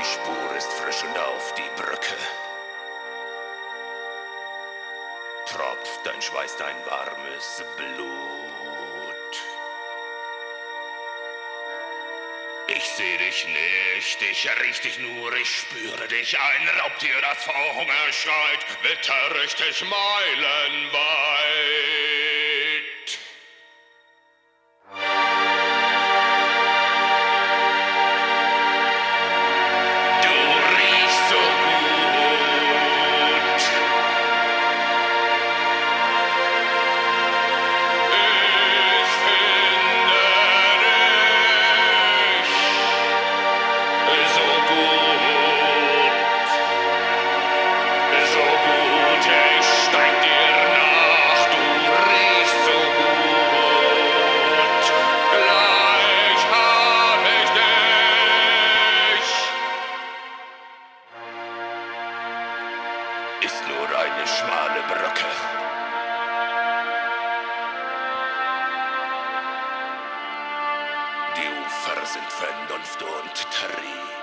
Die Spur ist frisch und auf die Brücke. Tropft dein Schweiß, dein warmes Blut. Ich sehe dich nicht, ich riech dich nur, ich spüre dich. Ein Raubtier, das vor Hunger schreit, witterrichtig meilenweit. Ist nur eine schmale Brücke. Die Ufer sind Vernunft und Trieb.